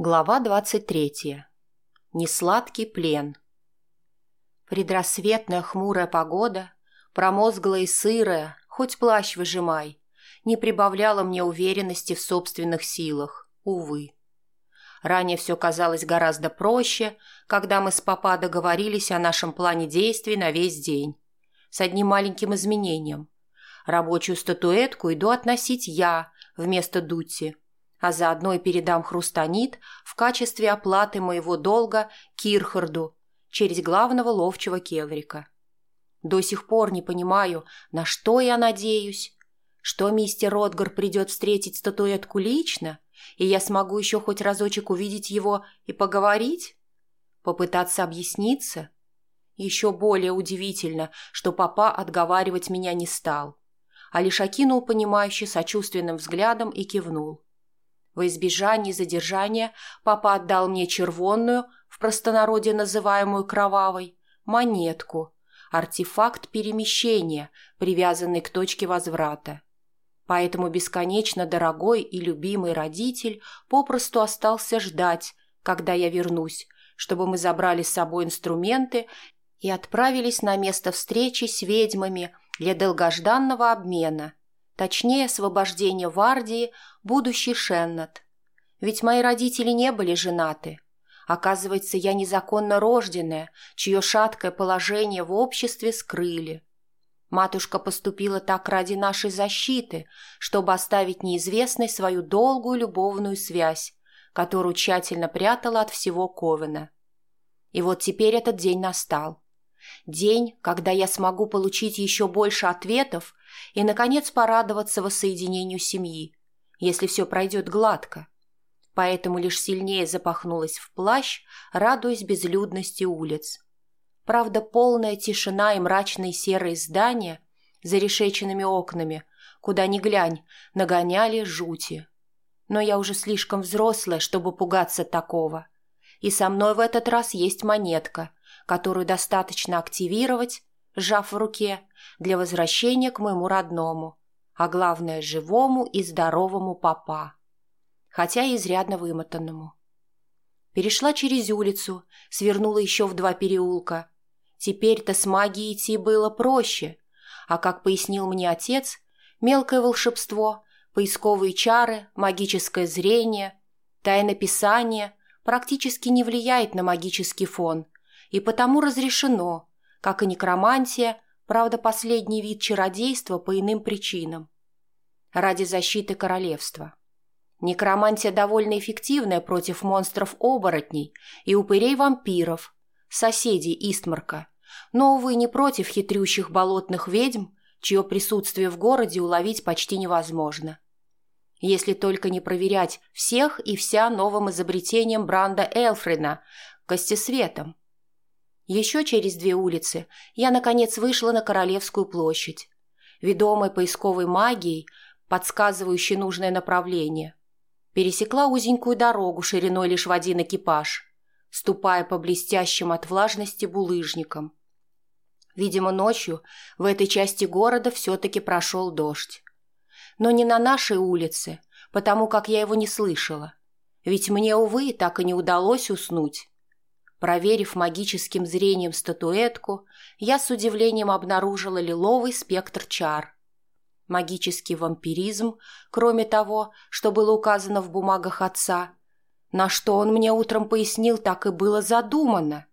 Глава двадцать третья. Несладкий плен. Предрассветная хмурая погода, промозглая и сырая, хоть плащ выжимай, не прибавляла мне уверенности в собственных силах, увы. Ранее все казалось гораздо проще, когда мы с папа договорились о нашем плане действий на весь день. С одним маленьким изменением. Рабочую статуэтку иду относить я вместо Дути – а заодно и передам хрустанит в качестве оплаты моего долга Кирхарду через главного ловчего Келрика. До сих пор не понимаю, на что я надеюсь. Что мистер Ротгар придет встретить статуэтку лично, и я смогу еще хоть разочек увидеть его и поговорить? Попытаться объясниться? Еще более удивительно, что папа отговаривать меня не стал, а лишь окинул понимающий сочувственным взглядом и кивнул. Во избежание задержания папа отдал мне червонную, в простонародье называемую кровавой, монетку, артефакт перемещения, привязанный к точке возврата. Поэтому бесконечно дорогой и любимый родитель попросту остался ждать, когда я вернусь, чтобы мы забрали с собой инструменты и отправились на место встречи с ведьмами для долгожданного обмена, точнее освобождения Вардии будущий Шеннет. Ведь мои родители не были женаты. Оказывается, я незаконно рожденная, чье шаткое положение в обществе скрыли. Матушка поступила так ради нашей защиты, чтобы оставить неизвестной свою долгую любовную связь, которую тщательно прятала от всего Ковена. И вот теперь этот день настал. День, когда я смогу получить еще больше ответов и, наконец, порадоваться воссоединению семьи, если все пройдет гладко. Поэтому лишь сильнее запахнулась в плащ, радуясь безлюдности улиц. Правда, полная тишина и мрачные серые здания за решеченными окнами, куда ни глянь, нагоняли жути. Но я уже слишком взрослая, чтобы пугаться такого. И со мной в этот раз есть монетка, которую достаточно активировать, сжав в руке, для возвращения к моему родному, а главное живому и здоровому папа, хотя и изрядно вымотанному. Перешла через улицу, свернула еще в два переулка. Теперь-то с магией идти было проще, а, как пояснил мне отец, мелкое волшебство, поисковые чары, магическое зрение, тайнописание практически не влияет на магический фон и потому разрешено, как и некромантия, Правда, последний вид чародейства по иным причинам. Ради защиты королевства. Некромантия довольно эффективная против монстров-оборотней и упырей-вампиров, соседей Истмарка, но, увы, не против хитрющих болотных ведьм, чье присутствие в городе уловить почти невозможно. Если только не проверять всех и вся новым изобретением Бранда Элфрина – костесветом – еще через две улицы я, наконец, вышла на Королевскую площадь, ведомой поисковой магией, подсказывающей нужное направление. Пересекла узенькую дорогу шириной лишь в один экипаж, ступая по блестящим от влажности булыжникам. Видимо, ночью в этой части города все-таки прошел дождь. Но не на нашей улице, потому как я его не слышала. Ведь мне, увы, так и не удалось уснуть. Проверив магическим зрением статуэтку, я с удивлением обнаружила лиловый спектр чар. Магический вампиризм, кроме того, что было указано в бумагах отца, на что он мне утром пояснил, так и было задумано.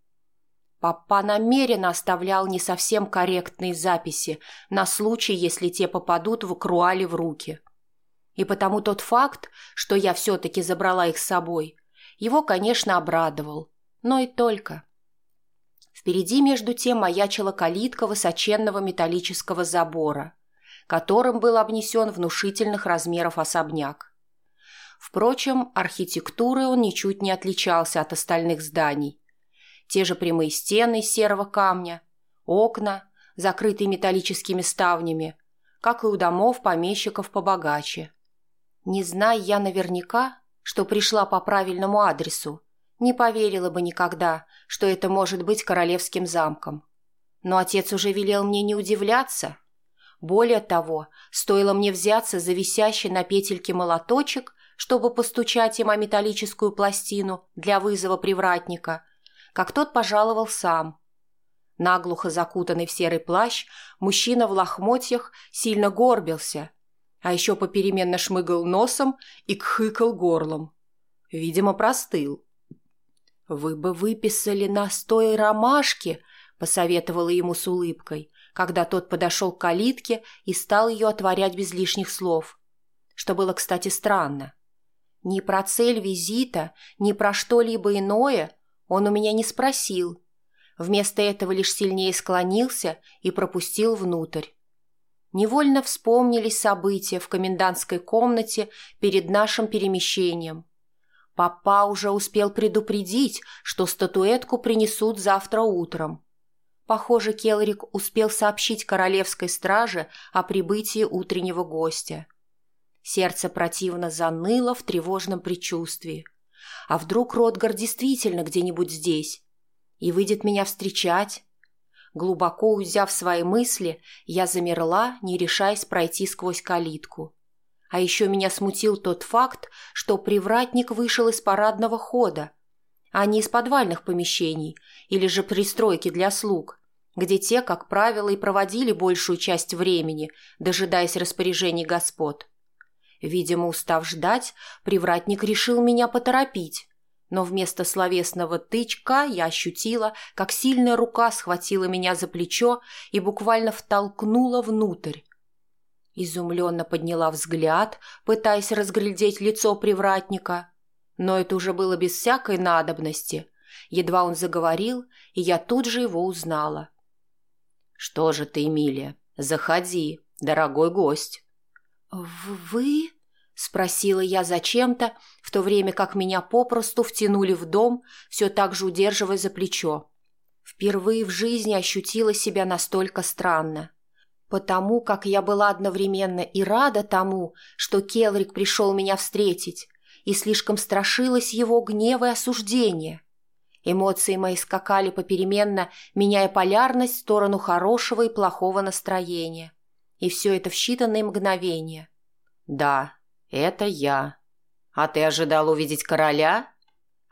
Папа намеренно оставлял не совсем корректные записи на случай, если те попадут в Круале в руки. И потому тот факт, что я все-таки забрала их с собой, его, конечно, обрадовал – но и только. Впереди между тем маячила калитка высоченного металлического забора, которым был обнесен внушительных размеров особняк. Впрочем, архитектурой он ничуть не отличался от остальных зданий. Те же прямые стены из серого камня, окна, закрытые металлическими ставнями, как и у домов помещиков побогаче. Не зная я наверняка, что пришла по правильному адресу, не поверила бы никогда, что это может быть королевским замком. Но отец уже велел мне не удивляться. Более того, стоило мне взяться за висящий на петельке молоточек, чтобы постучать им о металлическую пластину для вызова привратника, как тот пожаловал сам. Наглухо закутанный в серый плащ, мужчина в лохмотьях сильно горбился, а еще попеременно шмыгал носом и кхыкал горлом. Видимо, простыл. «Вы бы выписали настой ромашки», — посоветовала ему с улыбкой, когда тот подошел к калитке и стал ее отворять без лишних слов. Что было, кстати, странно. Ни про цель визита, ни про что-либо иное он у меня не спросил. Вместо этого лишь сильнее склонился и пропустил внутрь. Невольно вспомнились события в комендантской комнате перед нашим перемещением. Папа уже успел предупредить, что статуэтку принесут завтра утром. Похоже, Келрик успел сообщить королевской страже о прибытии утреннего гостя. Сердце противно заныло в тревожном предчувствии. А вдруг Ротгар действительно где-нибудь здесь и выйдет меня встречать? Глубоко узяв свои мысли, я замерла, не решаясь пройти сквозь калитку. А еще меня смутил тот факт, что привратник вышел из парадного хода, а не из подвальных помещений или же пристройки для слуг, где те, как правило, и проводили большую часть времени, дожидаясь распоряжений господ. Видимо, устав ждать, привратник решил меня поторопить, но вместо словесного тычка я ощутила, как сильная рука схватила меня за плечо и буквально втолкнула внутрь. Изумленно подняла взгляд, пытаясь разглядеть лицо привратника, но это уже было без всякой надобности. Едва он заговорил, и я тут же его узнала. «Что же ты, Эмилия? Заходи, дорогой гость». «Вы?» – спросила я зачем-то, в то время как меня попросту втянули в дом, все так же удерживая за плечо. Впервые в жизни ощутила себя настолько странно. Потому как я была одновременно и рада тому, что Келрик пришел меня встретить, и слишком страшилась его гнева и осуждения. Эмоции мои скакали попеременно, меняя полярность в сторону хорошего и плохого настроения. И все это в считанные мгновения. «Да, это я. А ты ожидал увидеть короля?»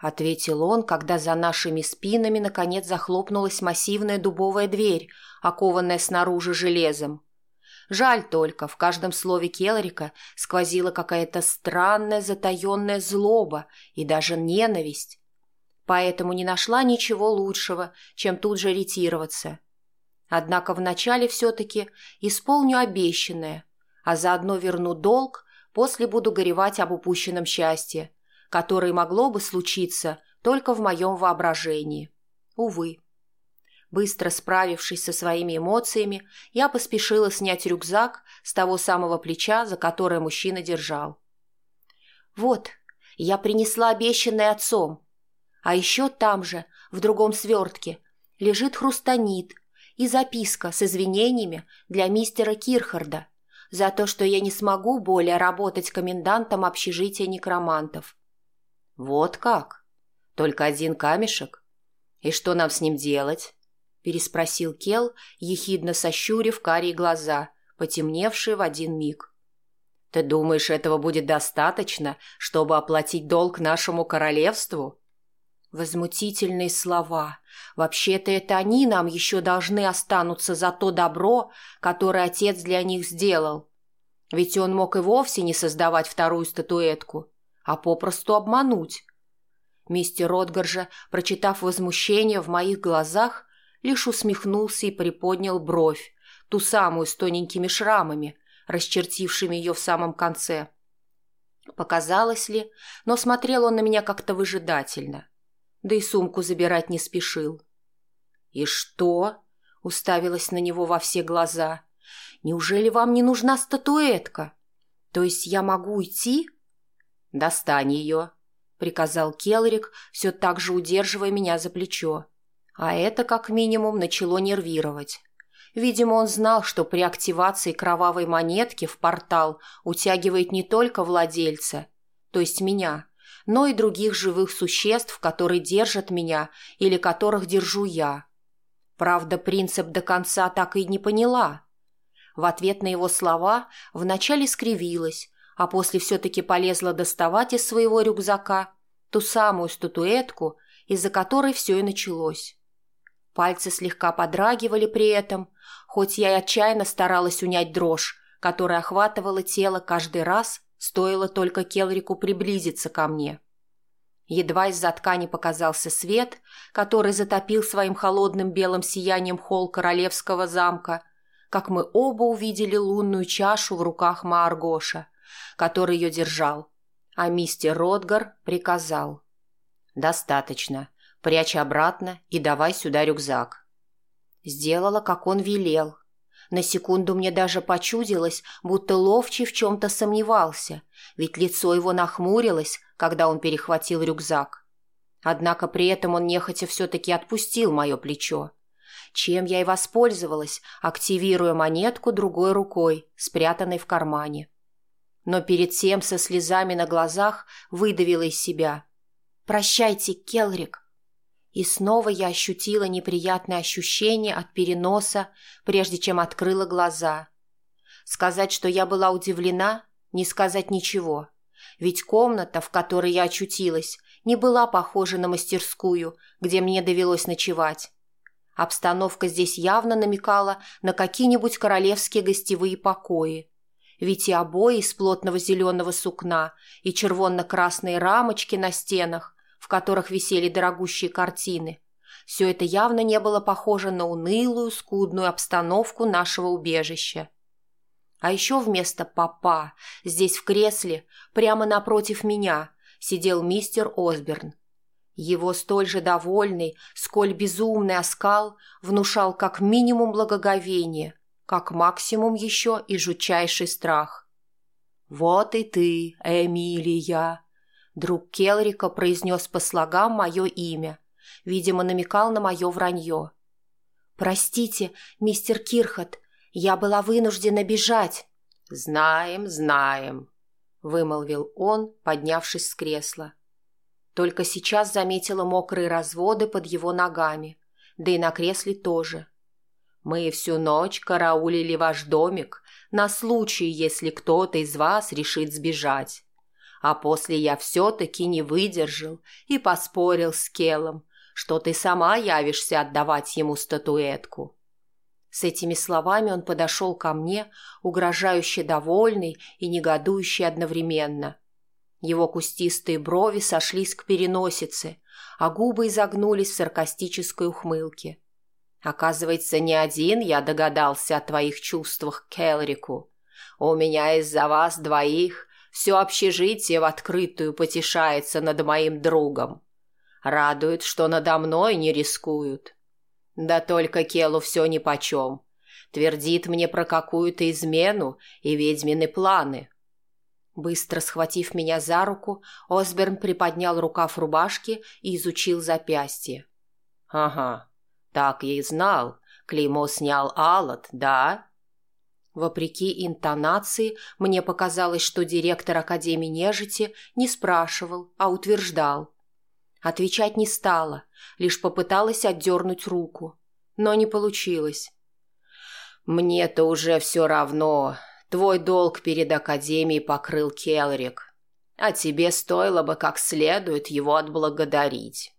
Ответил он, когда за нашими спинами наконец захлопнулась массивная дубовая дверь, окованная снаружи железом. Жаль только, в каждом слове Келрика сквозила какая-то странная затаенная злоба и даже ненависть. Поэтому не нашла ничего лучшего, чем тут же ретироваться. Однако вначале все-таки исполню обещанное, а заодно верну долг, после буду горевать об упущенном счастье, которое могло бы случиться только в моем воображении. Увы. Быстро справившись со своими эмоциями, я поспешила снять рюкзак с того самого плеча, за которое мужчина держал. «Вот, я принесла обещанное отцом. А еще там же, в другом свертке, лежит хрустанит и записка с извинениями для мистера Кирхарда за то, что я не смогу более работать комендантом общежития некромантов». «Вот как? Только один камешек? И что нам с ним делать?» переспросил Кел, ехидно сощурив карие глаза, потемневшие в один миг. «Ты думаешь, этого будет достаточно, чтобы оплатить долг нашему королевству?» Возмутительные слова. Вообще-то это они нам еще должны останутся за то добро, которое отец для них сделал. Ведь он мог и вовсе не создавать вторую статуэтку, а попросту обмануть. Мистер Ротгар же, прочитав возмущение в моих глазах, лишь усмехнулся и приподнял бровь, ту самую с тоненькими шрамами, расчертившими ее в самом конце. Показалось ли, но смотрел он на меня как-то выжидательно. Да и сумку забирать не спешил. «И что?» — уставилась на него во все глаза. «Неужели вам не нужна статуэтка? То есть я могу уйти?» «Достань ее», — приказал Келрик, все так же удерживая меня за плечо. А это, как минимум, начало нервировать. Видимо, он знал, что при активации кровавой монетки в портал утягивает не только владельца, то есть меня, но и других живых существ, которые держат меня или которых держу я. Правда, принцип до конца так и не поняла. В ответ на его слова вначале скривилась, а после все-таки полезла доставать из своего рюкзака ту самую статуэтку, из-за которой все и началось. Пальцы слегка подрагивали при этом, хоть я и отчаянно старалась унять дрожь, которая охватывала тело каждый раз, стоило только Келрику приблизиться ко мне. Едва из-за ткани показался свет, который затопил своим холодным белым сиянием холл королевского замка, как мы оба увидели лунную чашу в руках Мааргоша, который ее держал, а мистер Ротгар приказал. «Достаточно. Прячь обратно и давай сюда рюкзак». Сделала, как он велел. На секунду мне даже почудилось, будто ловчий в чем-то сомневался, ведь лицо его нахмурилось, когда он перехватил рюкзак. Однако при этом он нехотя все-таки отпустил мое плечо. Чем я и воспользовалась, активируя монетку другой рукой, спрятанной в кармане. Но перед тем со слезами на глазах выдавила из себя. «Прощайте, Келрик!» И снова я ощутила неприятное ощущение от переноса, прежде чем открыла глаза. Сказать, что я была удивлена, не сказать ничего. Ведь комната, в которой я очутилась, не была похожа на мастерскую, где мне довелось ночевать. Обстановка здесь явно намекала на какие-нибудь королевские гостевые покои. Ведь и обои из плотного зеленого сукна, и червонно-красные рамочки на стенах, в которых висели дорогущие картины. Все это явно не было похоже на унылую, скудную обстановку нашего убежища. А еще вместо папа здесь в кресле, прямо напротив меня, сидел мистер Осберн. Его столь же довольный, сколь безумный оскал внушал как минимум благоговение, как максимум еще и жутчайший страх. «Вот и ты, Эмилия!» Друг Келрика произнес по слогам мое имя. Видимо, намекал на мое вранье. «Простите, мистер Кирхот, я была вынуждена бежать». «Знаем, знаем», — вымолвил он, поднявшись с кресла. Только сейчас заметила мокрые разводы под его ногами, да и на кресле тоже. «Мы всю ночь караулили ваш домик на случай, если кто-то из вас решит сбежать. А после я все-таки не выдержал и поспорил с Келом, что ты сама явишься отдавать ему статуэтку. С этими словами он подошел ко мне, угрожающе довольный и негодующий одновременно. Его кустистые брови сошлись к переносице, а губы изогнулись в саркастической ухмылке. Оказывается, не один я догадался о твоих чувствах к Келрику. У меня из-за вас двоих все общежитие в открытую потешается над моим другом. Радует, что надо мной не рискуют. Да только Келу все нипочем. Твердит мне про какую-то измену и ведьмины планы. Быстро схватив меня за руку, Осберн приподнял рукав рубашки и изучил запястье. «Ага, так я и знал. Клеймо снял Аллот, да?» Вопреки интонации, мне показалось, что директор Академии нежити не спрашивал, а утверждал. Отвечать не стала, лишь попыталась отдернуть руку. Но не получилось. «Мне-то уже все равно. Твой долг перед Академией покрыл Келрик. А тебе стоило бы как следует его отблагодарить».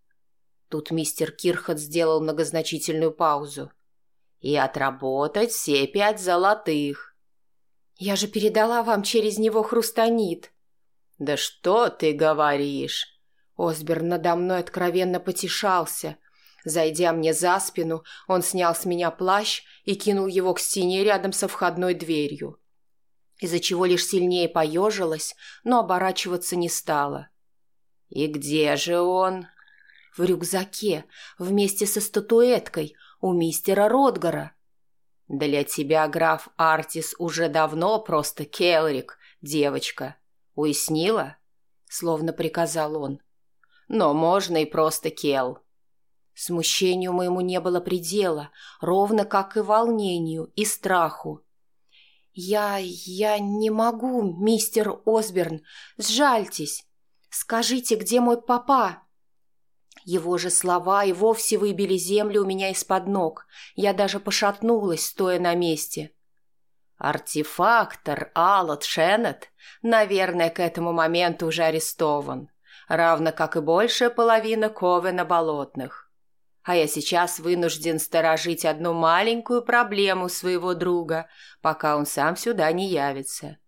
Тут мистер Кирхот сделал многозначительную паузу и отработать все пять золотых. Я же передала вам через него хрустанит. Да что ты говоришь? Осберн надо мной откровенно потешался. Зайдя мне за спину, он снял с меня плащ и кинул его к стене рядом со входной дверью. Из-за чего лишь сильнее поежилась, но оборачиваться не стала. «И где же он?» «В рюкзаке, вместе со статуэткой, у мистера Ротгара. Для тебя граф Артис уже давно просто Келрик, девочка. Уяснила? Словно приказал он. Но можно и просто Кел. Смущению моему не было предела, ровно как и волнению, и страху. «Я... я не могу, мистер Осберн. Сжальтесь. Скажите, где мой папа?» Его же слова и вовсе выбили землю у меня из-под ног. Я даже пошатнулась, стоя на месте. Артефактор Аллот Шеннет, наверное, к этому моменту уже арестован, равно как и большая половина Ковена Болотных. А я сейчас вынужден сторожить одну маленькую проблему своего друга, пока он сам сюда не явится.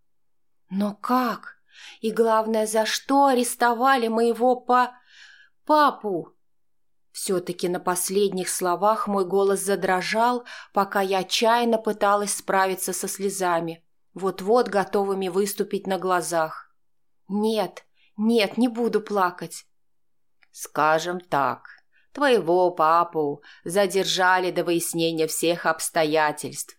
Но как? И главное, за что арестовали моего па... папу? Все-таки на последних словах мой голос задрожал, пока я отчаянно пыталась справиться со слезами, вот-вот готовыми выступить на глазах. Нет, нет, не буду плакать. Скажем так, твоего папу задержали до выяснения всех обстоятельств.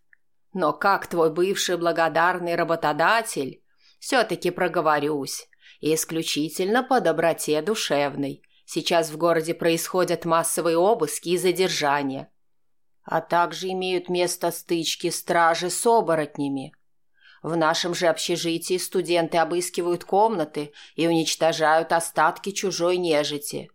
Но как твой бывший благодарный работодатель, все-таки проговорюсь, исключительно по доброте душевной, Сейчас в городе происходят массовые обыски и задержания. А также имеют место стычки стражи с оборотнями. В нашем же общежитии студенты обыскивают комнаты и уничтожают остатки чужой нежити.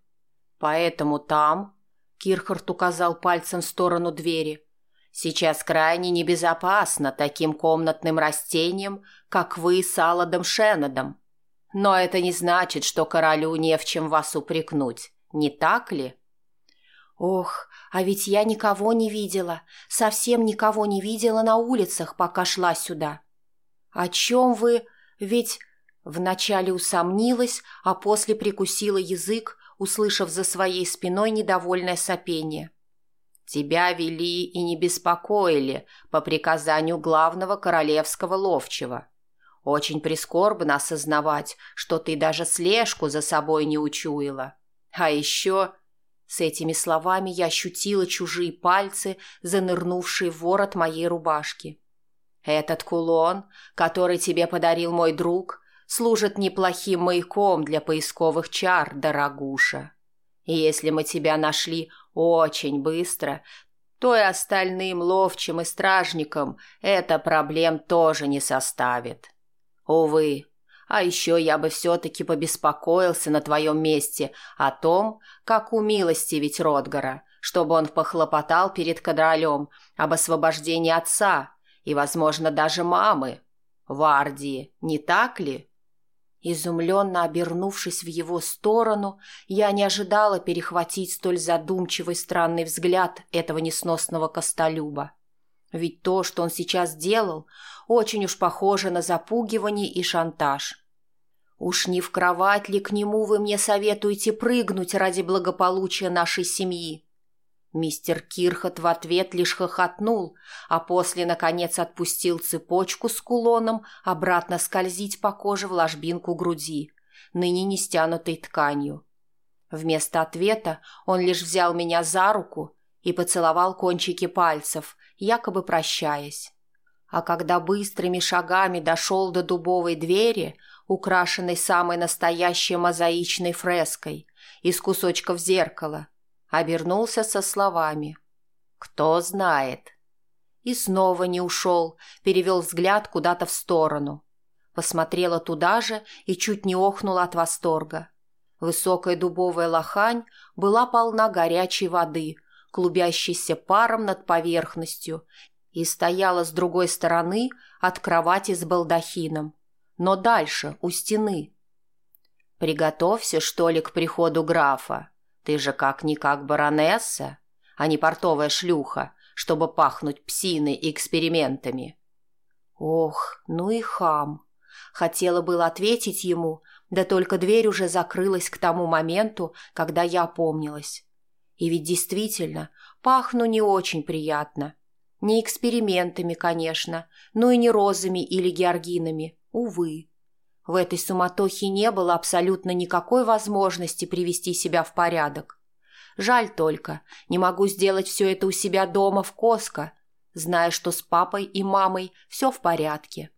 Поэтому там, Кирхард указал пальцем в сторону двери, сейчас крайне небезопасно таким комнатным растениям, как вы с Аладом Шеннедом. Но это не значит, что королю не в чем вас упрекнуть, не так ли? Ох, а ведь я никого не видела, совсем никого не видела на улицах, пока шла сюда. О чем вы? Ведь вначале усомнилась, а после прикусила язык, услышав за своей спиной недовольное сопение. Тебя вели и не беспокоили по приказанию главного королевского ловчего. Очень прискорбно осознавать, что ты даже слежку за собой не учуяла. А еще... С этими словами я ощутила чужие пальцы, занырнувшие в ворот моей рубашки. Этот кулон, который тебе подарил мой друг, служит неплохим маяком для поисковых чар, дорогуша. И если мы тебя нашли очень быстро, то и остальным ловчим и стражникам это проблем тоже не составит. Увы, а еще я бы все-таки побеспокоился на твоем месте о том, как умилостивить Ротгара, чтобы он похлопотал перед кадролем об освобождении отца и, возможно, даже мамы. Вардии, не так ли? Изумленно обернувшись в его сторону, я не ожидала перехватить столь задумчивый странный взгляд этого несносного костолюба. Ведь то, что он сейчас делал, очень уж похоже на запугивание и шантаж. Уж не в кровать ли к нему вы мне советуете прыгнуть ради благополучия нашей семьи? Мистер Кирхот в ответ лишь хохотнул, а после, наконец, отпустил цепочку с кулоном обратно скользить по коже в ложбинку груди, ныне не стянутой тканью. Вместо ответа он лишь взял меня за руку и поцеловал кончики пальцев, якобы прощаясь. А когда быстрыми шагами дошел до дубовой двери, украшенной самой настоящей мозаичной фреской, из кусочков зеркала, обернулся со словами «Кто знает?» И снова не ушел, перевел взгляд куда-то в сторону. Посмотрела туда же и чуть не охнула от восторга. Высокая дубовая лохань была полна горячей воды, клубящейся паром над поверхностью, и стояла с другой стороны от кровати с балдахином, но дальше, у стены. «Приготовься, что ли, к приходу графа. Ты же как-никак баронесса, а не портовая шлюха, чтобы пахнуть псиной и экспериментами». Ох, ну и хам. Хотела было ответить ему, да только дверь уже закрылась к тому моменту, когда я опомнилась. И ведь действительно, пахну не очень приятно. Не экспериментами, конечно, но и не розами или георгинами, увы. В этой суматохе не было абсолютно никакой возможности привести себя в порядок. Жаль только, не могу сделать все это у себя дома в Коско, зная, что с папой и мамой все в порядке.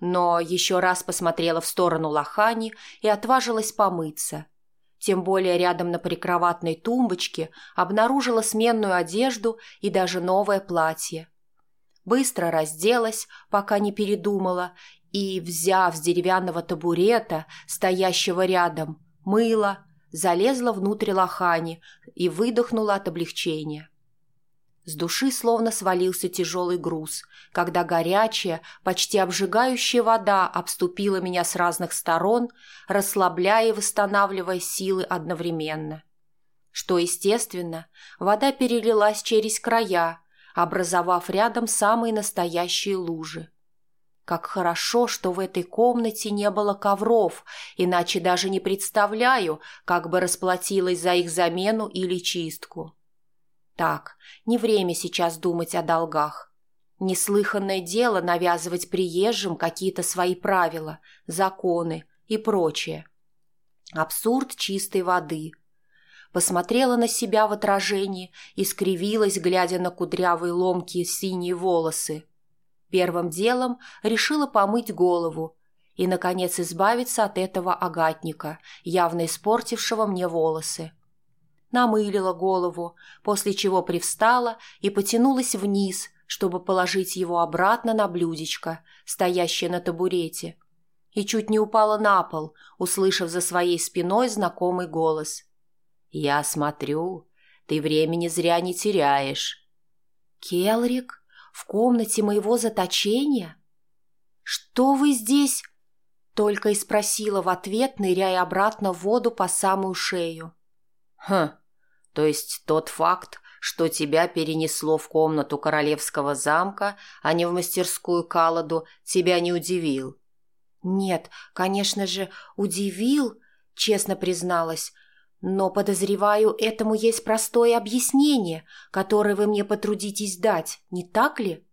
Но еще раз посмотрела в сторону Лохани и отважилась помыться – тем более рядом на прикроватной тумбочке обнаружила сменную одежду и даже новое платье. Быстро разделась, пока не передумала, и, взяв с деревянного табурета, стоящего рядом, мыла, залезла внутрь лохани и выдохнула от облегчения. С души словно свалился тяжелый груз, когда горячая, почти обжигающая вода обступила меня с разных сторон, расслабляя и восстанавливая силы одновременно. Что естественно, вода перелилась через края, образовав рядом самые настоящие лужи. Как хорошо, что в этой комнате не было ковров, иначе даже не представляю, как бы расплатилась за их замену или чистку. Так, не время сейчас думать о долгах. Неслыханное дело навязывать приезжим какие-то свои правила, законы и прочее. Абсурд чистой воды. Посмотрела на себя в отражении и скривилась, глядя на кудрявые ломкие синие волосы. Первым делом решила помыть голову и, наконец, избавиться от этого агатника, явно испортившего мне волосы намылила голову, после чего привстала и потянулась вниз, чтобы положить его обратно на блюдечко, стоящее на табурете. И чуть не упала на пол, услышав за своей спиной знакомый голос. «Я смотрю, ты времени зря не теряешь». «Келрик? В комнате моего заточения?» «Что вы здесь?» Только и спросила в ответ, ныряя обратно в воду по самую шею. «Хм, то есть тот факт, что тебя перенесло в комнату королевского замка, а не в мастерскую Каладу, тебя не удивил?» «Нет, конечно же, удивил», — честно призналась, «но, подозреваю, этому есть простое объяснение, которое вы мне потрудитесь дать, не так ли?»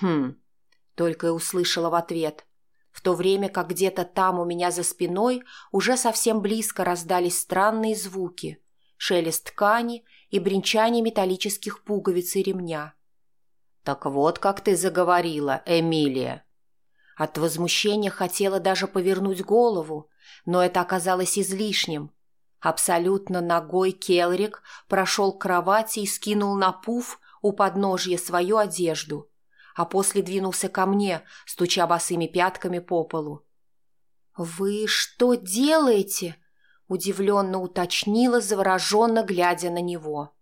«Хм», — только и услышала в ответ — в то время как где-то там у меня за спиной уже совсем близко раздались странные звуки, шелест ткани и бренчание металлических пуговиц и ремня. «Так вот как ты заговорила, Эмилия!» От возмущения хотела даже повернуть голову, но это оказалось излишним. Абсолютно ногой Келрик прошел к кровати и скинул на пуф у подножья свою одежду, а после двинулся ко мне, стуча босыми пятками по полу. «Вы что делаете?» Удивленно уточнила, завороженно глядя на него.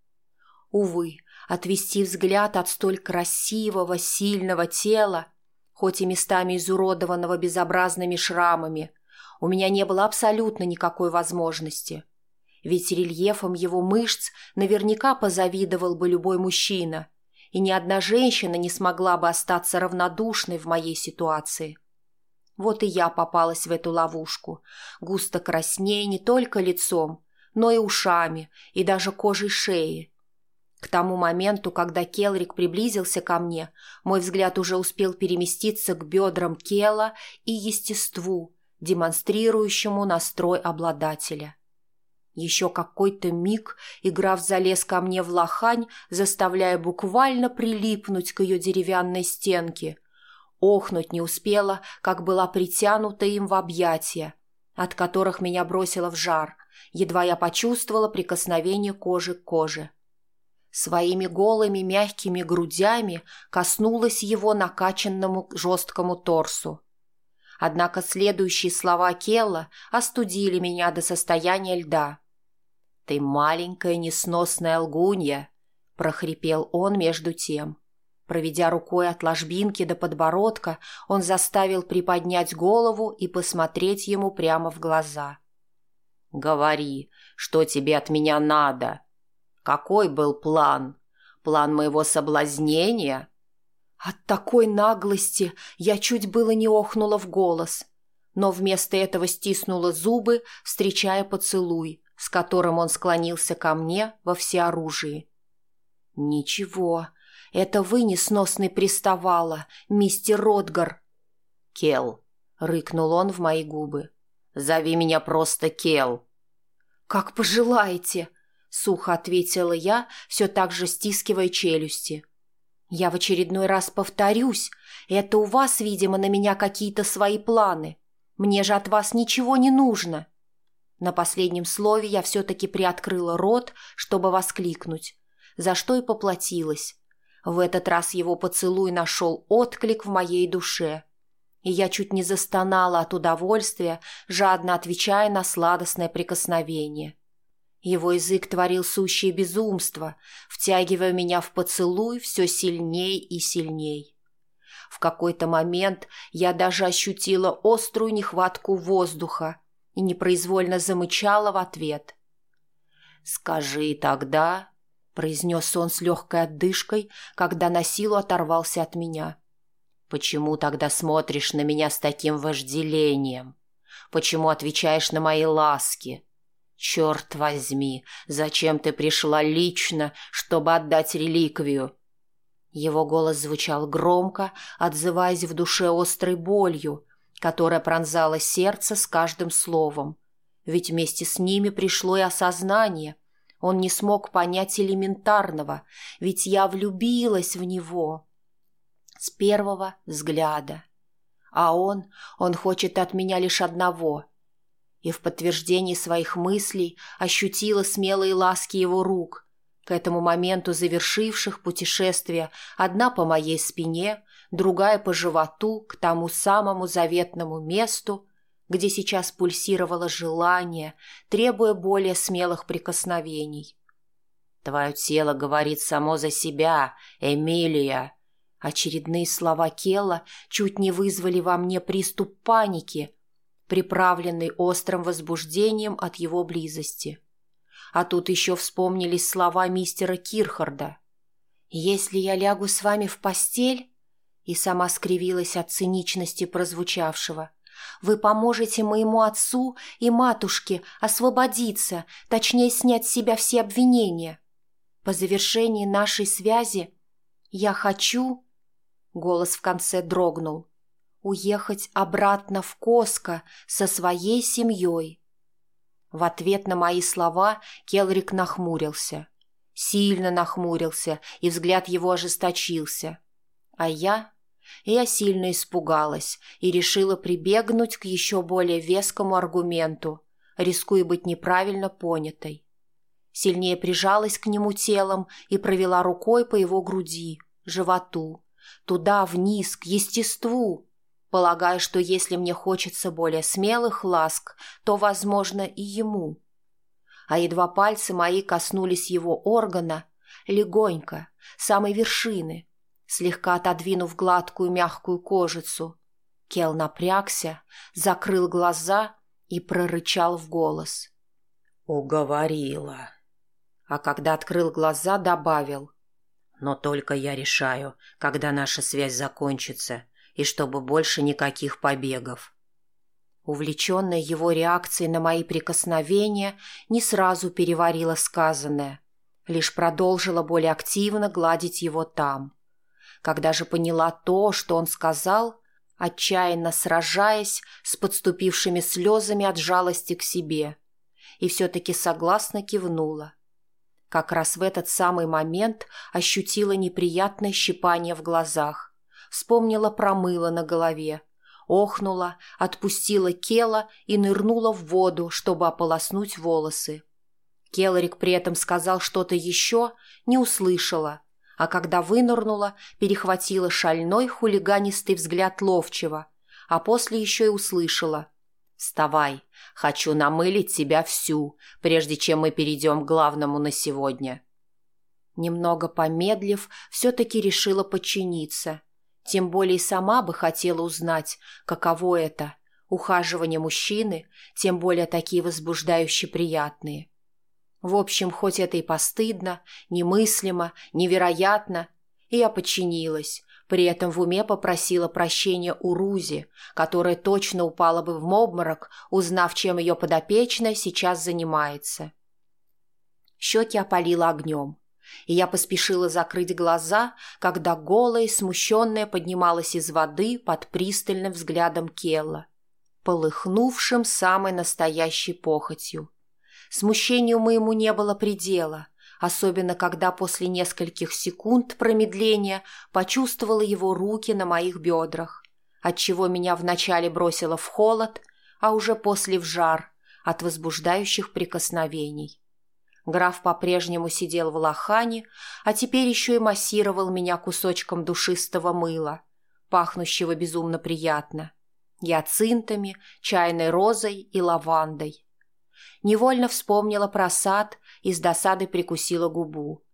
Увы, отвести взгляд от столь красивого, сильного тела, хоть и местами изуродованного безобразными шрамами, у меня не было абсолютно никакой возможности. Ведь рельефом его мышц наверняка позавидовал бы любой мужчина, и ни одна женщина не смогла бы остаться равнодушной в моей ситуации. — вот и я попалась в эту ловушку, густо краснее не только лицом, но и ушами, и даже кожей шеи. К тому моменту, когда Келрик приблизился ко мне, мой взгляд уже успел переместиться к бедрам Кела и естеству, демонстрирующему настрой обладателя. Еще какой-то миг, и граф залез ко мне в лохань, заставляя буквально прилипнуть к ее деревянной стенке – Охнуть не успела, как была притянута им в объятия, от которых меня бросило в жар, едва я почувствовала прикосновение кожи к коже. Своими голыми мягкими грудями коснулась его накачанному жесткому торсу. Однако следующие слова Келла остудили меня до состояния льда. «Ты маленькая несносная лгунья», — прохрипел он между тем. Проведя рукой от ложбинки до подбородка, он заставил приподнять голову и посмотреть ему прямо в глаза. «Говори, что тебе от меня надо? Какой был план? План моего соблазнения?» От такой наглости я чуть было не охнула в голос, но вместо этого стиснула зубы, встречая поцелуй, с которым он склонился ко мне во всеоружии. «Ничего, это вы несносный приставала, мистер Ротгар. Кел, рыкнул он в мои губы. Зови меня просто Кел. Как пожелаете, сухо ответила я, все так же стискивая челюсти. Я в очередной раз повторюсь, это у вас, видимо, на меня какие-то свои планы. Мне же от вас ничего не нужно. На последнем слове я все-таки приоткрыла рот, чтобы воскликнуть, за что и поплатилась. В этот раз его поцелуй нашел отклик в моей душе. И я чуть не застонала от удовольствия, жадно отвечая на сладостное прикосновение. Его язык творил сущее безумство, втягивая меня в поцелуй все сильней и сильней. В какой-то момент я даже ощутила острую нехватку воздуха и непроизвольно замычала в ответ. «Скажи тогда», — произнес он с легкой отдышкой, когда на силу оторвался от меня, «почему тогда смотришь на меня с таким вожделением? Почему отвечаешь на мои ласки?» «Черт возьми, зачем ты пришла лично, чтобы отдать реликвию?» Его голос звучал громко, отзываясь в душе острой болью, которая пронзала сердце с каждым словом. Ведь вместе с ними пришло и осознание. Он не смог понять элементарного, ведь я влюбилась в него. С первого взгляда. А он, он хочет от меня лишь одного. И в подтверждении своих мыслей ощутила смелые ласки его рук, к этому моменту завершивших путешествие, одна по моей спине, другая по животу, к тому самому заветному месту, где сейчас пульсировало желание, требуя более смелых прикосновений. «Твое тело говорит само за себя, Эмилия!» Очередные слова Келла чуть не вызвали во мне приступ паники, приправленный острым возбуждением от его близости. А тут еще вспомнились слова мистера Кирхарда. «Если я лягу с вами в постель...» И сама скривилась от циничности прозвучавшего. «Вы поможете моему отцу и матушке освободиться, точнее снять с себя все обвинения. По завершении нашей связи я хочу...» Голос в конце дрогнул. «Уехать обратно в Коско со своей семьей, в ответ на мои слова Келрик нахмурился. Сильно нахмурился, и взгляд его ожесточился. А я... Я сильно испугалась и решила прибегнуть к еще более вескому аргументу, рискуя быть неправильно понятой. Сильнее прижалась к нему телом и провела рукой по его груди, животу, туда вниз, к естеству, полагая, что если мне хочется более смелых ласк, то, возможно, и ему. А едва пальцы мои коснулись его органа, легонько, самой вершины, слегка отодвинув гладкую мягкую кожицу, Кел напрягся, закрыл глаза и прорычал в голос. «Уговорила». А когда открыл глаза, добавил. «Но только я решаю, когда наша связь закончится, и чтобы больше никаких побегов. Увлеченная его реакцией на мои прикосновения, не сразу переварила сказанное, лишь продолжила более активно гладить его там. Когда же поняла то, что он сказал, отчаянно сражаясь с подступившими слезами от жалости к себе, и все-таки согласно кивнула. Как раз в этот самый момент ощутила неприятное щипание в глазах вспомнила про мыло на голове, охнула, отпустила Кела и нырнула в воду, чтобы ополоснуть волосы. Келрик при этом сказал что-то еще, не услышала, а когда вынырнула, перехватила шальной хулиганистый взгляд ловчего, а после еще и услышала. «Вставай, хочу намылить тебя всю, прежде чем мы перейдем к главному на сегодня». Немного помедлив, все-таки решила подчиниться тем более сама бы хотела узнать, каково это – ухаживание мужчины, тем более такие возбуждающе приятные. В общем, хоть это и постыдно, немыслимо, невероятно, я подчинилась, при этом в уме попросила прощения у Рузи, которая точно упала бы в обморок, узнав, чем ее подопечная сейчас занимается. Щеки опалила огнем и я поспешила закрыть глаза, когда голая и смущенная поднималась из воды под пристальным взглядом Келла, полыхнувшим самой настоящей похотью. Смущению моему не было предела, особенно когда после нескольких секунд промедления почувствовала его руки на моих бедрах, отчего меня вначале бросило в холод, а уже после в жар от возбуждающих прикосновений. Граф по-прежнему сидел в лохане, а теперь еще и массировал меня кусочком душистого мыла, пахнущего безумно приятно, гиацинтами, чайной розой и лавандой. Невольно вспомнила про сад и с досадой прикусила губу.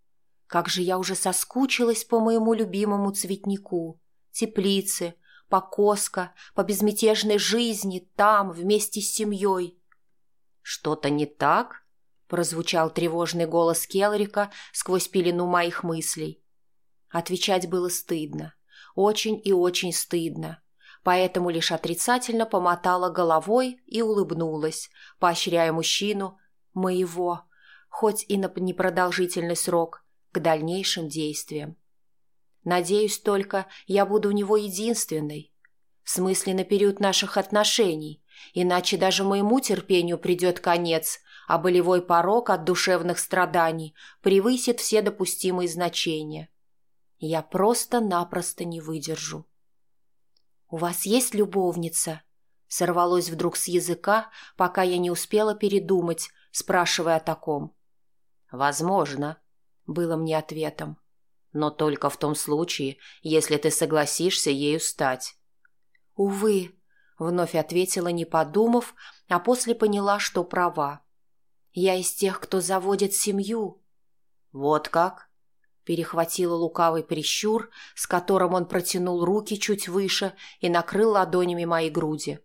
Как же я уже соскучилась по моему любимому цветнику, теплице, по Коско, по безмятежной жизни там, вместе с семьей. «Что-то не так?» — прозвучал тревожный голос Келрика сквозь пелену моих мыслей. Отвечать было стыдно, очень и очень стыдно, поэтому лишь отрицательно помотала головой и улыбнулась, поощряя мужчину, моего, хоть и на непродолжительный срок, к дальнейшим действиям. Надеюсь только, я буду у него единственной. В смысле, на период наших отношений. Иначе даже моему терпению придет конец, а болевой порог от душевных страданий превысит все допустимые значения. Я просто-напросто не выдержу. «У вас есть любовница?» Сорвалось вдруг с языка, пока я не успела передумать, спрашивая о таком. «Возможно», — было мне ответом но только в том случае, если ты согласишься ею стать. «Увы», — вновь ответила, не подумав, а после поняла, что права. «Я из тех, кто заводит семью». «Вот как?» — перехватила лукавый прищур, с которым он протянул руки чуть выше и накрыл ладонями мои груди.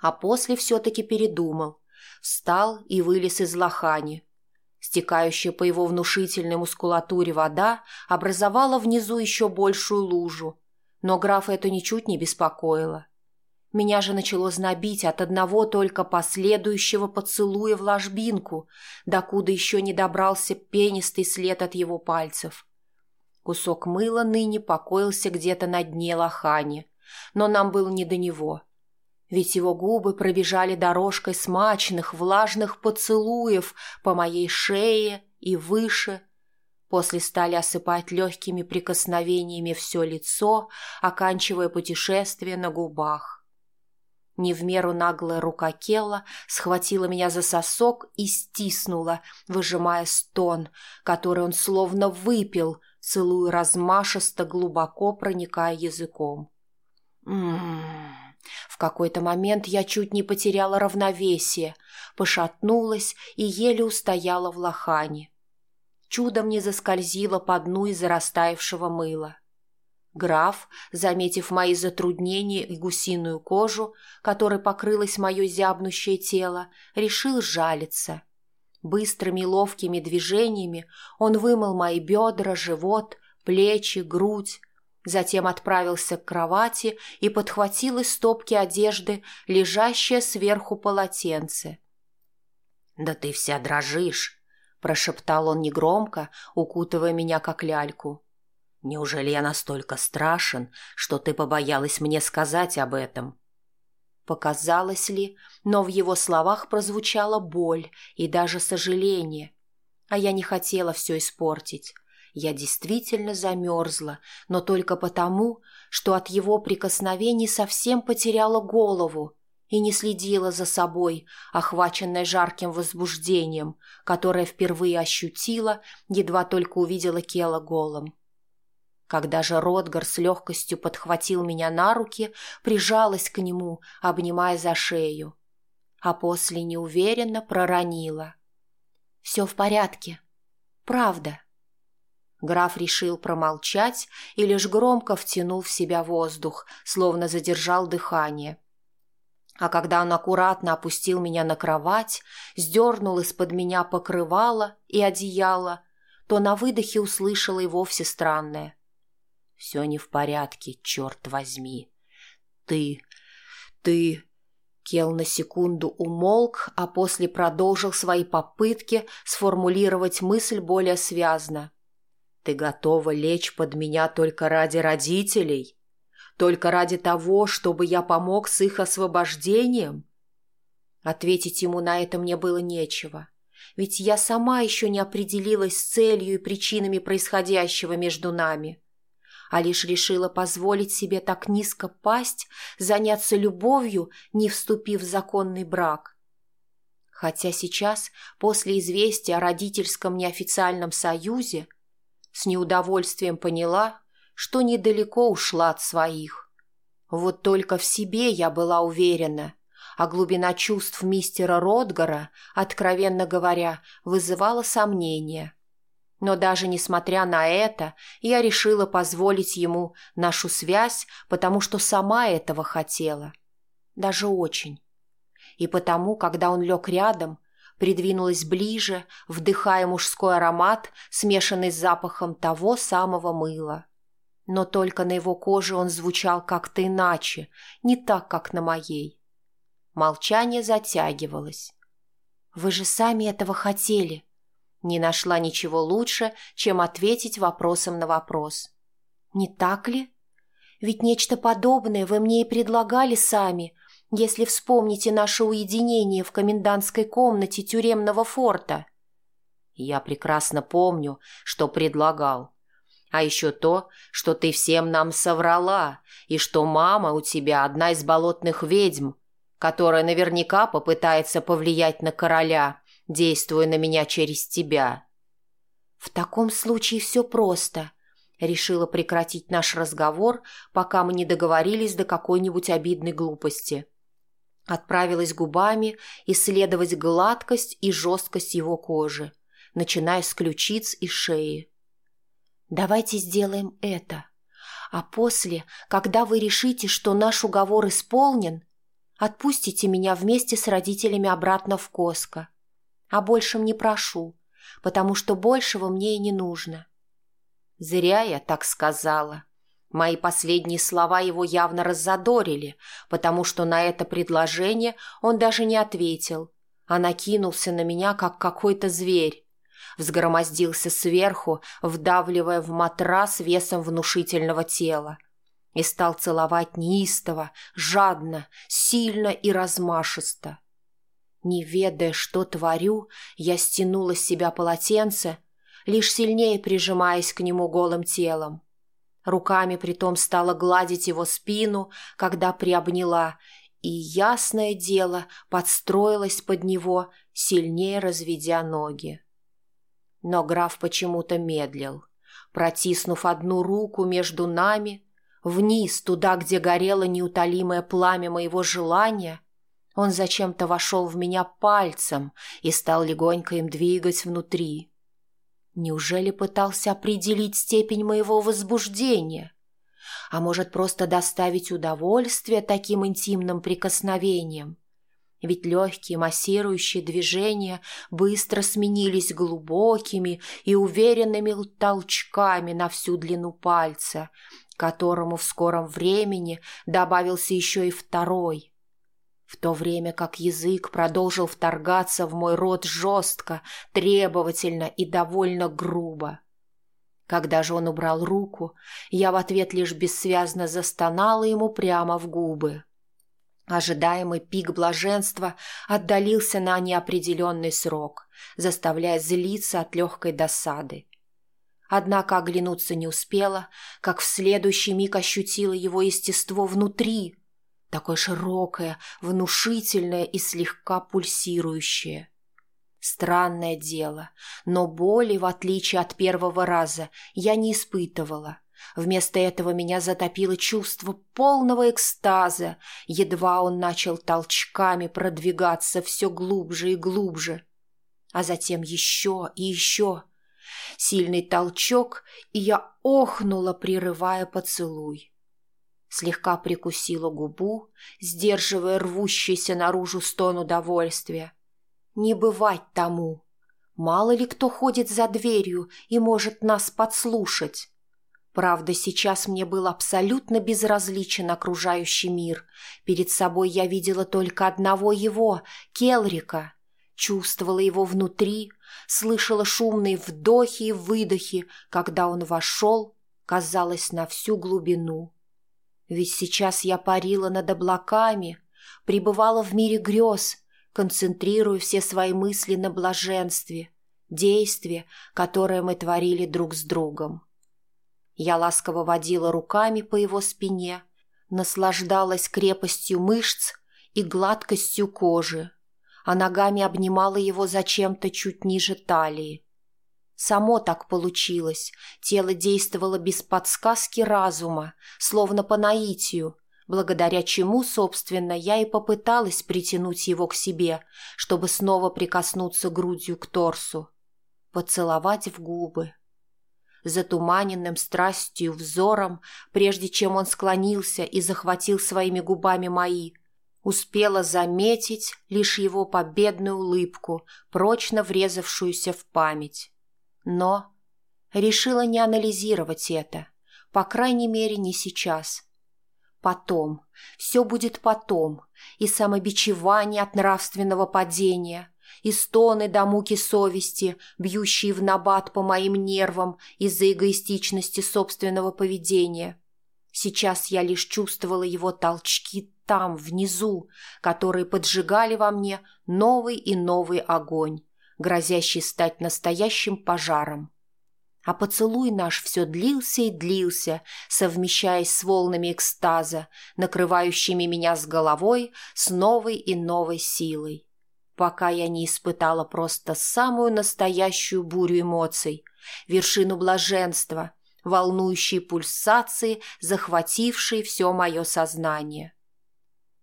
А после все-таки передумал, встал и вылез из лохани, Стекающая по его внушительной мускулатуре вода образовала внизу еще большую лужу, но графа это ничуть не беспокоило. Меня же начало знобить от одного только последующего поцелуя в ложбинку, докуда еще не добрался пенистый след от его пальцев. Кусок мыла ныне покоился где-то на дне лохани, но нам было не до него — ведь его губы пробежали дорожкой смачных, влажных поцелуев по моей шее и выше. После стали осыпать легкими прикосновениями все лицо, оканчивая путешествие на губах. Не в меру наглая рука Келла схватила меня за сосок и стиснула, выжимая стон, который он словно выпил, целуя размашисто, глубоко проникая языком. «М-м-м!» В какой-то момент я чуть не потеряла равновесие, пошатнулась и еле устояла в лохане. Чудом не заскользила по дну из зарастаявшего мыла. Граф, заметив мои затруднения и гусиную кожу, которой покрылось мое зябнущее тело, решил жалиться. Быстрыми ловкими движениями он вымыл мои бедра, живот, плечи, грудь, Затем отправился к кровати и подхватил из стопки одежды лежащее сверху полотенце. «Да ты вся дрожишь!» – прошептал он негромко, укутывая меня как ляльку. «Неужели я настолько страшен, что ты побоялась мне сказать об этом?» Показалось ли, но в его словах прозвучала боль и даже сожаление. А я не хотела все испортить. Я действительно замерзла, но только потому, что от его прикосновений совсем потеряла голову и не следила за собой, охваченная жарким возбуждением, которое впервые ощутила, едва только увидела Кела голым. Когда же Ротгар с легкостью подхватил меня на руки, прижалась к нему, обнимая за шею, а после неуверенно проронила. «Все в порядке. Правда». Граф решил промолчать и лишь громко втянул в себя воздух, словно задержал дыхание. А когда он аккуратно опустил меня на кровать, сдернул из-под меня покрывало и одеяло, то на выдохе услышала и вовсе странное. «Все не в порядке, черт возьми. Ты... ты...» Кел на секунду умолк, а после продолжил свои попытки сформулировать мысль более связно – ты готова лечь под меня только ради родителей? Только ради того, чтобы я помог с их освобождением? Ответить ему на это мне было нечего, ведь я сама еще не определилась с целью и причинами происходящего между нами, а лишь решила позволить себе так низко пасть, заняться любовью, не вступив в законный брак. Хотя сейчас, после известия о родительском неофициальном союзе, с неудовольствием поняла, что недалеко ушла от своих. Вот только в себе я была уверена, а глубина чувств мистера Ротгара, откровенно говоря, вызывала сомнения. Но даже несмотря на это, я решила позволить ему нашу связь, потому что сама этого хотела. Даже очень. И потому, когда он лег рядом, придвинулась ближе, вдыхая мужской аромат, смешанный с запахом того самого мыла. Но только на его коже он звучал как-то иначе, не так, как на моей. Молчание затягивалось. «Вы же сами этого хотели», не нашла ничего лучше, чем ответить вопросом на вопрос. «Не так ли? Ведь нечто подобное вы мне и предлагали сами, если вспомните наше уединение в комендантской комнате тюремного форта». «Я прекрасно помню, что предлагал. А еще то, что ты всем нам соврала, и что мама у тебя одна из болотных ведьм, которая наверняка попытается повлиять на короля» действуя на меня через тебя». «В таком случае все просто», — решила прекратить наш разговор, пока мы не договорились до какой-нибудь обидной глупости. Отправилась губами исследовать гладкость и жесткость его кожи, начиная с ключиц и шеи. «Давайте сделаем это. А после, когда вы решите, что наш уговор исполнен, отпустите меня вместе с родителями обратно в Коско. А большем не прошу, потому что большего мне и не нужно. Зря я так сказала. Мои последние слова его явно раззадорили, потому что на это предложение он даже не ответил, а накинулся на меня, как какой-то зверь. Взгромоздился сверху, вдавливая в матрас весом внушительного тела. И стал целовать неистово, жадно, сильно и размашисто. Не ведая, что творю, я стянула с себя полотенце, лишь сильнее прижимаясь к нему голым телом. Руками притом стала гладить его спину, когда приобняла, и, ясное дело, подстроилась под него, сильнее разведя ноги. Но граф почему-то медлил, протиснув одну руку между нами, вниз, туда, где горело неутолимое пламя моего желания — он зачем-то вошел в меня пальцем и стал легонько им двигать внутри. Неужели пытался определить степень моего возбуждения? А может, просто доставить удовольствие таким интимным прикосновением? Ведь легкие массирующие движения быстро сменились глубокими и уверенными толчками на всю длину пальца, которому в скором времени добавился еще и второй, в то время как язык продолжил вторгаться в мой рот жестко, требовательно и довольно грубо. Когда же он убрал руку, я в ответ лишь бессвязно застонала ему прямо в губы. Ожидаемый пик блаженства отдалился на неопределенный срок, заставляя злиться от легкой досады. Однако оглянуться не успела, как в следующий миг ощутила его естество внутри, такое широкое, внушительное и слегка пульсирующее. Странное дело, но боли, в отличие от первого раза, я не испытывала. Вместо этого меня затопило чувство полного экстаза, едва он начал толчками продвигаться все глубже и глубже. А затем еще и еще. Сильный толчок, и я охнула, прерывая поцелуй слегка прикусила губу, сдерживая рвущийся наружу стон удовольствия. Не бывать тому. Мало ли кто ходит за дверью и может нас подслушать. Правда, сейчас мне был абсолютно безразличен окружающий мир. Перед собой я видела только одного его, Келрика. Чувствовала его внутри, слышала шумные вдохи и выдохи, когда он вошел, казалось, на всю глубину. Ведь сейчас я парила над облаками, пребывала в мире грез, концентрируя все свои мысли на блаженстве, действие, которое мы творили друг с другом. Я ласково водила руками по его спине, наслаждалась крепостью мышц и гладкостью кожи, а ногами обнимала его зачем-то чуть ниже талии. Само так получилось. Тело действовало без подсказки разума, словно по наитию, благодаря чему, собственно, я и попыталась притянуть его к себе, чтобы снова прикоснуться грудью к торсу, поцеловать в губы. Затуманенным страстью взором, прежде чем он склонился и захватил своими губами мои, успела заметить лишь его победную улыбку, прочно врезавшуюся в память. Но решила не анализировать это, по крайней мере, не сейчас. Потом, все будет потом, и самобичевание от нравственного падения, и стоны до муки совести, бьющие в набат по моим нервам из-за эгоистичности собственного поведения. Сейчас я лишь чувствовала его толчки там, внизу, которые поджигали во мне новый и новый огонь, грозящий стать настоящим пожаром. А поцелуй наш все длился и длился, совмещаясь с волнами экстаза, накрывающими меня с головой с новой и новой силой, пока я не испытала просто самую настоящую бурю эмоций, вершину блаженства, волнующие пульсации, захватившие все мое сознание.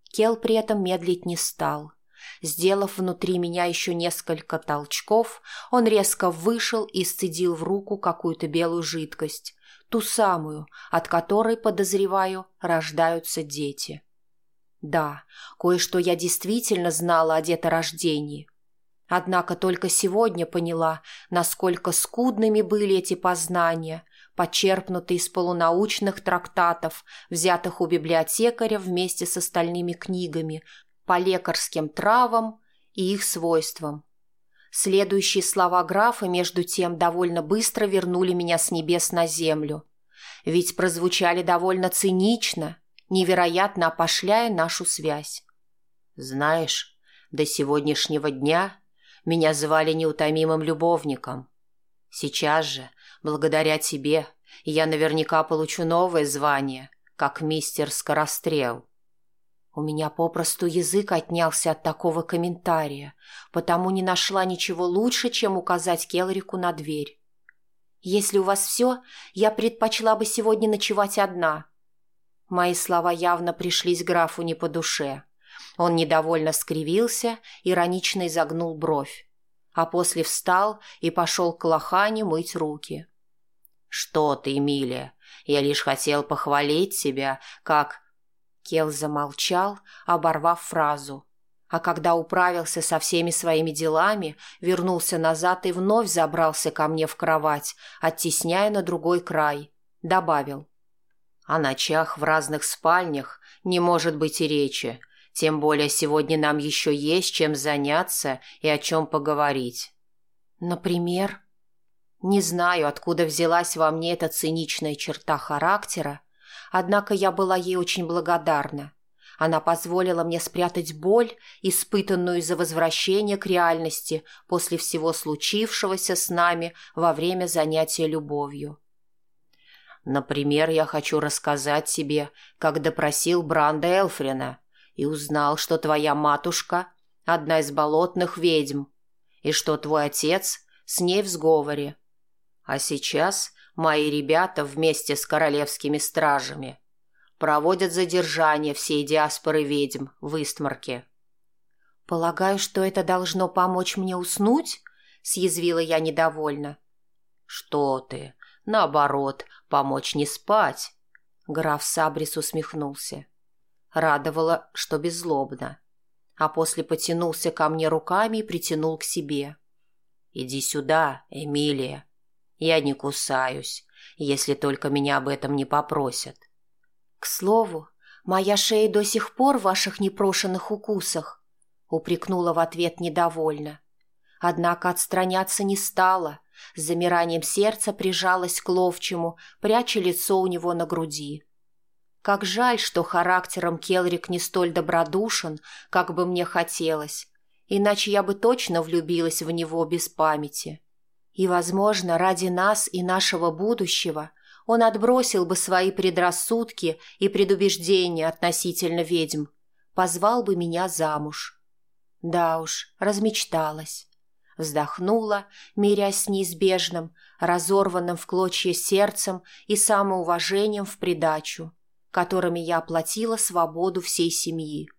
Кел при этом медлить не стал. Сделав внутри меня еще несколько толчков, он резко вышел и сцедил в руку какую-то белую жидкость, ту самую, от которой, подозреваю, рождаются дети. Да, кое-что я действительно знала о деторождении. Однако только сегодня поняла, насколько скудными были эти познания, почерпнутый из полунаучных трактатов, взятых у библиотекаря вместе с остальными книгами по лекарским травам и их свойствам. Следующие слова графа, между тем, довольно быстро вернули меня с небес на землю. Ведь прозвучали довольно цинично, невероятно опошляя нашу связь. «Знаешь, до сегодняшнего дня меня звали неутомимым любовником. Сейчас же Благодаря тебе я наверняка получу новое звание, как мистер Скорострел. У меня попросту язык отнялся от такого комментария, потому не нашла ничего лучше, чем указать Келрику на дверь. «Если у вас все, я предпочла бы сегодня ночевать одна». Мои слова явно пришлись графу не по душе. Он недовольно скривился, иронично изогнул бровь, а после встал и пошел к лохане мыть руки. «Что ты, Эмилия? Я лишь хотел похвалить себя, как...» Кел замолчал, оборвав фразу. А когда управился со всеми своими делами, вернулся назад и вновь забрался ко мне в кровать, оттесняя на другой край. Добавил. «О ночах в разных спальнях не может быть и речи, тем более сегодня нам еще есть чем заняться и о чем поговорить». «Например?» Не знаю, откуда взялась во мне эта циничная черта характера, однако я была ей очень благодарна. Она позволила мне спрятать боль, испытанную из-за возвращения к реальности после всего случившегося с нами во время занятия любовью. Например, я хочу рассказать тебе, как допросил Бранда Элфрина и узнал, что твоя матушка – одна из болотных ведьм, и что твой отец с ней в сговоре – а сейчас мои ребята вместе с королевскими стражами проводят задержание всей диаспоры ведьм в Истмарке. «Полагаю, что это должно помочь мне уснуть?» – съязвила я недовольно. «Что ты? Наоборот, помочь не спать!» Граф Сабрис усмехнулся. Радовало, что беззлобно. А после потянулся ко мне руками и притянул к себе. «Иди сюда, Эмилия!» Я не кусаюсь, если только меня об этом не попросят. К слову, моя шея до сих пор в ваших непрошенных укусах, упрекнула в ответ недовольно. Однако отстраняться не стала, с замиранием сердца прижалась к ловчему, пряча лицо у него на груди. Как жаль, что характером Келрик не столь добродушен, как бы мне хотелось, иначе я бы точно влюбилась в него без памяти. И, возможно, ради нас и нашего будущего он отбросил бы свои предрассудки и предубеждения относительно ведьм, позвал бы меня замуж. Да уж, размечталась. Вздохнула, мирясь с неизбежным, разорванным в клочья сердцем и самоуважением в придачу, которыми я оплатила свободу всей семьи.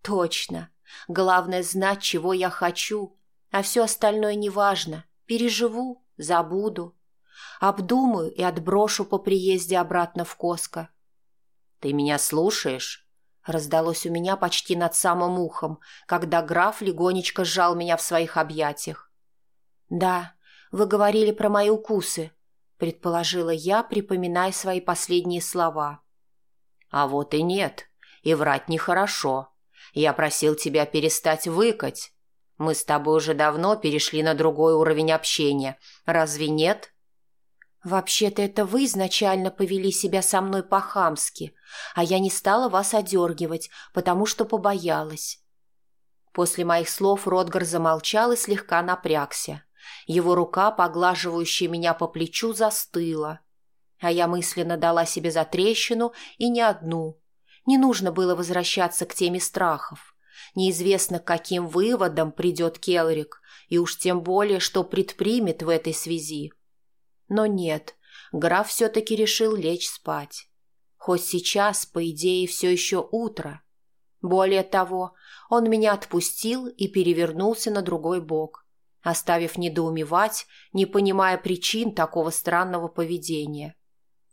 Точно. Главное знать, чего я хочу, а все остальное неважно. Переживу, забуду. Обдумаю и отброшу по приезде обратно в Коско. «Ты меня слушаешь?» Раздалось у меня почти над самым ухом, когда граф легонечко сжал меня в своих объятиях. «Да, вы говорили про мои укусы», — предположила я, припоминая свои последние слова. «А вот и нет. И врать нехорошо. Я просил тебя перестать выкать. Мы с тобой уже давно перешли на другой уровень общения. Разве нет?» «Вообще-то это вы изначально повели себя со мной по-хамски, а я не стала вас одергивать, потому что побоялась». После моих слов Ротгар замолчал и слегка напрягся. Его рука, поглаживающая меня по плечу, застыла. А я мысленно дала себе затрещину и не одну. Не нужно было возвращаться к теме страхов. Неизвестно, каким выводам придет Келрик, и уж тем более, что предпримет в этой связи. Но нет, граф все-таки решил лечь спать. Хоть сейчас, по идее, все еще утро. Более того, он меня отпустил и перевернулся на другой бок, оставив недоумевать, не понимая причин такого странного поведения.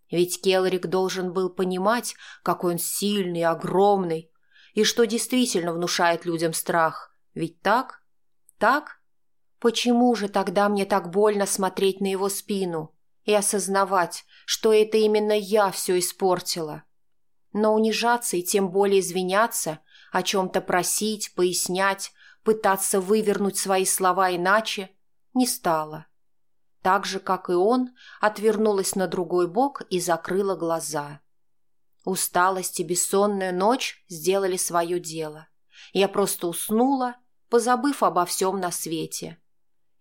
Ведь Келрик должен был понимать, какой он сильный, огромный, и что действительно внушает людям страх. Ведь так? Так? Почему же тогда мне так больно смотреть на его спину и осознавать, что это именно я все испортила? Но унижаться и тем более извиняться, о чем-то просить, пояснять, пытаться вывернуть свои слова иначе, не стала. Так же, как и он, отвернулась на другой бок и закрыла глаза. Усталость и бессонная ночь сделали свое дело. Я просто уснула, позабыв обо всем на свете.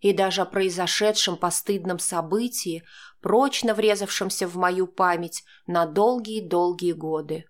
И даже о произошедшем постыдном событии, прочно врезавшемся в мою память на долгие-долгие годы.